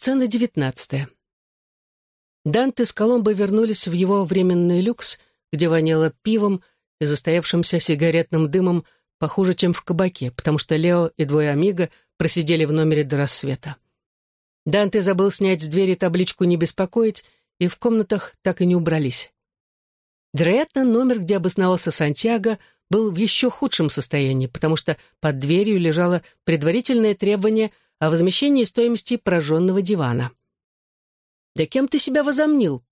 Сцена девятнадцатая. Данте с Коломбо вернулись в его временный люкс, где воняло пивом и застоявшимся сигаретным дымом похуже, чем в кабаке, потому что Лео и двое Амиго просидели в номере до рассвета. Данте забыл снять с двери табличку «Не беспокоить», и в комнатах так и не убрались. Вероятно, номер, где обосновался Сантьяго, был в еще худшем состоянии, потому что под дверью лежало предварительное требование о возмещении стоимости прожженного дивана. «Да кем ты себя возомнил?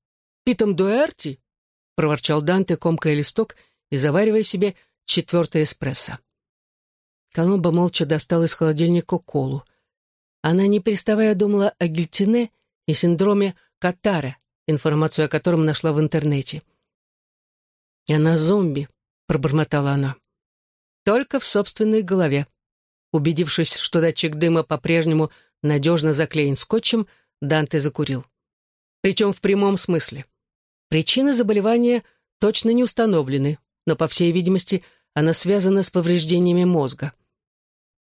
Питом Дуэрти?» — проворчал Данте, комкая листок и заваривая себе четвертый эспрессо. Коломбо молча достал из холодильника колу. Она, не переставая, думала о гильтине и синдроме Катара, информацию о котором нашла в интернете. «Она зомби», — пробормотала она. «Только в собственной голове». Убедившись, что датчик дыма по-прежнему надежно заклеен скотчем, Данте закурил. Причем в прямом смысле. Причины заболевания точно не установлены, но, по всей видимости, она связана с повреждениями мозга.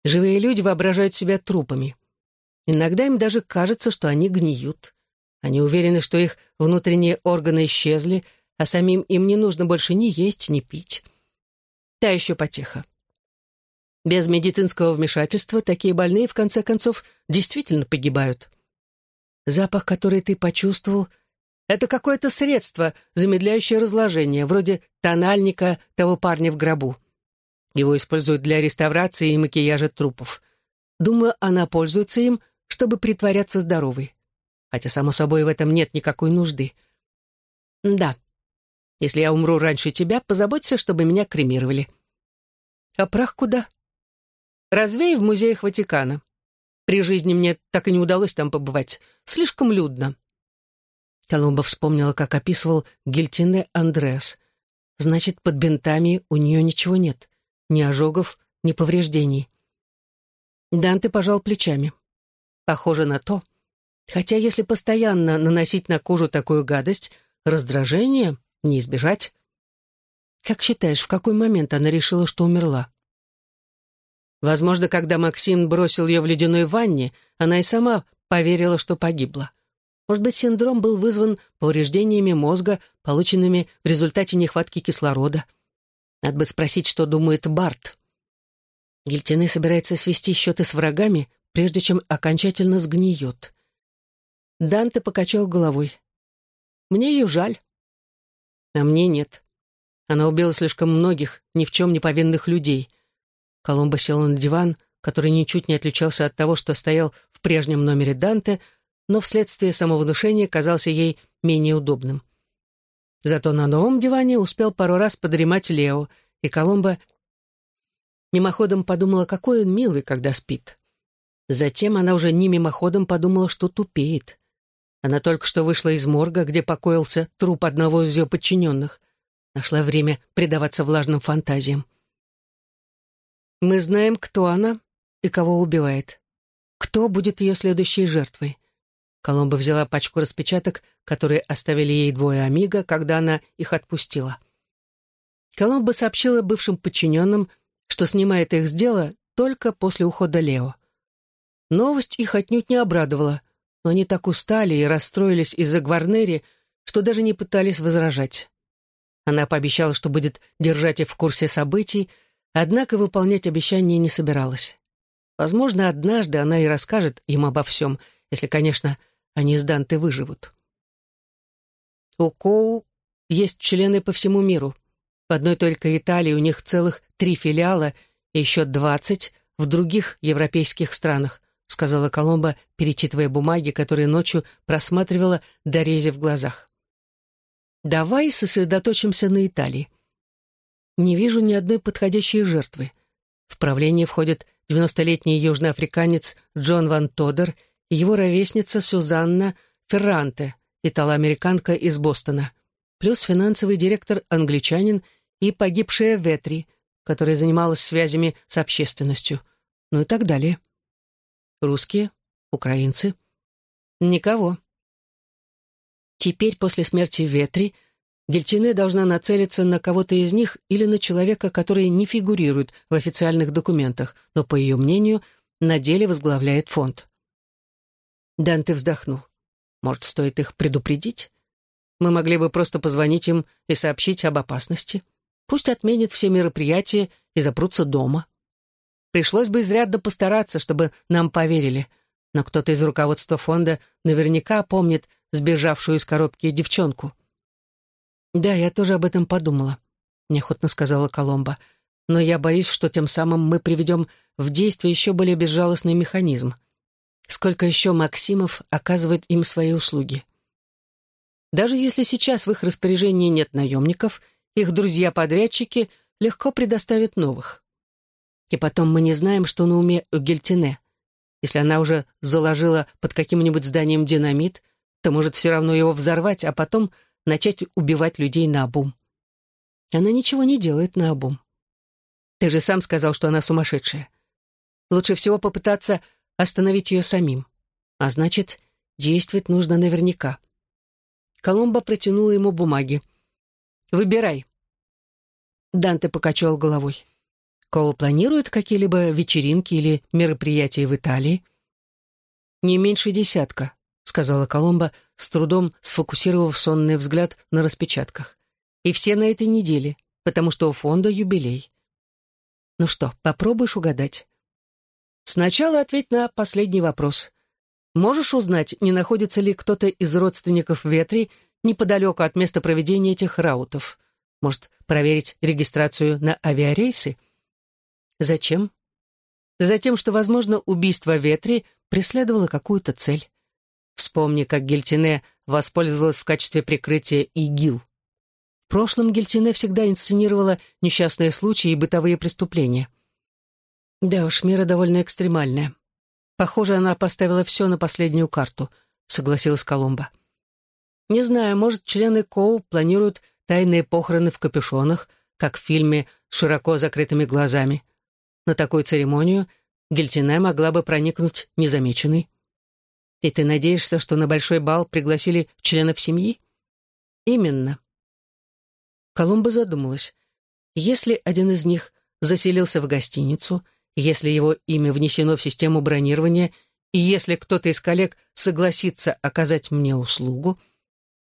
Живые люди воображают себя трупами. Иногда им даже кажется, что они гниют. Они уверены, что их внутренние органы исчезли, а самим им не нужно больше ни есть, ни пить. Та еще потеха. Без медицинского вмешательства такие больные, в конце концов, действительно погибают. Запах, который ты почувствовал, это какое-то средство, замедляющее разложение, вроде тональника того парня в гробу. Его используют для реставрации и макияжа трупов. Думаю, она пользуется им, чтобы притворяться здоровой. Хотя, само собой, в этом нет никакой нужды. Да, если я умру раньше тебя, позаботься, чтобы меня кремировали. А прах куда? Развей в музеях Ватикана. При жизни мне так и не удалось там побывать. Слишком людно. Колумба вспомнила, как описывал Гильтине Андреас. Значит, под бинтами у нее ничего нет. Ни ожогов, ни повреждений. Данте пожал плечами. Похоже на то. Хотя если постоянно наносить на кожу такую гадость, раздражение не избежать. Как считаешь, в какой момент она решила, что умерла? Возможно, когда Максим бросил ее в ледяной ванне, она и сама поверила, что погибла. Может быть, синдром был вызван повреждениями мозга, полученными в результате нехватки кислорода. Надо бы спросить, что думает Барт. Гильтине собирается свести счеты с врагами, прежде чем окончательно сгниет. Данте покачал головой. «Мне ее жаль». «А мне нет. Она убила слишком многих, ни в чем не повинных людей. Коломбо сел на диван, который ничуть не отличался от того, что стоял в прежнем номере Данте, но вследствие самовнушения казался ей менее удобным. Зато на новом диване успел пару раз подремать Лео, и Коломбо мимоходом подумала, какой он милый, когда спит. Затем она уже не мимоходом подумала, что тупеет. Она только что вышла из морга, где покоился труп одного из ее подчиненных. Нашла время предаваться влажным фантазиям. Мы знаем, кто она и кого убивает. Кто будет ее следующей жертвой? Коломба взяла пачку распечаток, которые оставили ей двое Амиго, когда она их отпустила. Коломба сообщила бывшим подчиненным, что снимает их с дела только после ухода Лео. Новость их отнюдь не обрадовала, но они так устали и расстроились из-за Гварнери, что даже не пытались возражать. Она пообещала, что будет держать их в курсе событий, Однако выполнять обещание не собиралась. Возможно, однажды она и расскажет им обо всем, если, конечно, они с Данте выживут. У Коу есть члены по всему миру. В одной только Италии у них целых три филиала и еще двадцать в других европейских странах, сказала Коломба, перечитывая бумаги, которые ночью просматривала, дорези в глазах. «Давай сосредоточимся на Италии не вижу ни одной подходящей жертвы. В правление входит 90-летний южноафриканец Джон Ван Тодер и его ровесница Сюзанна Ферранте, итало-американка из Бостона, плюс финансовый директор-англичанин и погибшая Ветри, которая занималась связями с общественностью, ну и так далее. Русские, украинцы. Никого. Теперь, после смерти Ветри, Гельчине должна нацелиться на кого-то из них или на человека, который не фигурирует в официальных документах, но, по ее мнению, на деле возглавляет фонд. Данте вздохнул. Может, стоит их предупредить? Мы могли бы просто позвонить им и сообщить об опасности. Пусть отменят все мероприятия и запрутся дома. Пришлось бы изрядно постараться, чтобы нам поверили. Но кто-то из руководства фонда наверняка помнит сбежавшую из коробки девчонку. «Да, я тоже об этом подумала», — неохотно сказала Коломба. «Но я боюсь, что тем самым мы приведем в действие еще более безжалостный механизм. Сколько еще Максимов оказывает им свои услуги?» Даже если сейчас в их распоряжении нет наемников, их друзья-подрядчики легко предоставят новых. И потом мы не знаем, что на уме у Гельтине. Если она уже заложила под каким-нибудь зданием динамит, то может все равно его взорвать, а потом начать убивать людей на обум. Она ничего не делает на обум. Ты же сам сказал, что она сумасшедшая. Лучше всего попытаться остановить ее самим. А значит, действовать нужно наверняка. Коломба протянула ему бумаги. «Выбирай». Данте покачал головой. Коул планирует какие-либо вечеринки или мероприятия в Италии? «Не меньше десятка», — сказала Коломба, с трудом сфокусировав сонный взгляд на распечатках. «И все на этой неделе, потому что у фонда юбилей». «Ну что, попробуешь угадать?» «Сначала ответь на последний вопрос. Можешь узнать, не находится ли кто-то из родственников Ветри неподалеку от места проведения этих раутов? Может, проверить регистрацию на авиарейсы? Зачем? Затем, что, возможно, убийство Ветри преследовало какую-то цель. Вспомни, как Гельтине воспользовалась в качестве прикрытия ИГИЛ. В прошлом Гельтине всегда инсценировала несчастные случаи и бытовые преступления. Да уж, мера довольно экстремальная. Похоже, она поставила все на последнюю карту, согласилась Коломба. Не знаю, может, члены Коу планируют тайные похороны в капюшонах, как в фильме с широко закрытыми глазами. На такую церемонию Гельтине могла бы проникнуть незамеченной. И ты надеешься, что на большой бал пригласили членов семьи? Именно. Колумба задумалась. Если один из них заселился в гостиницу, если его имя внесено в систему бронирования и если кто-то из коллег согласится оказать мне услугу,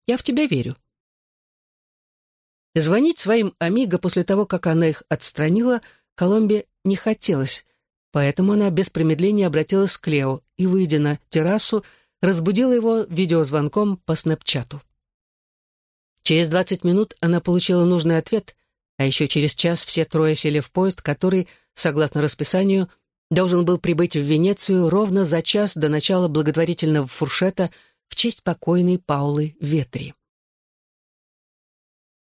я в тебя верю. Звонить своим Амиго после того, как она их отстранила, Коломбе не хотелось, поэтому она без промедления обратилась к Лео и, выйдя на террасу, разбудила его видеозвонком по снэпчату. Через 20 минут она получила нужный ответ, а еще через час все трое сели в поезд, который согласно расписанию, должен был прибыть в Венецию ровно за час до начала благотворительного фуршета в честь покойной Паулы Ветри.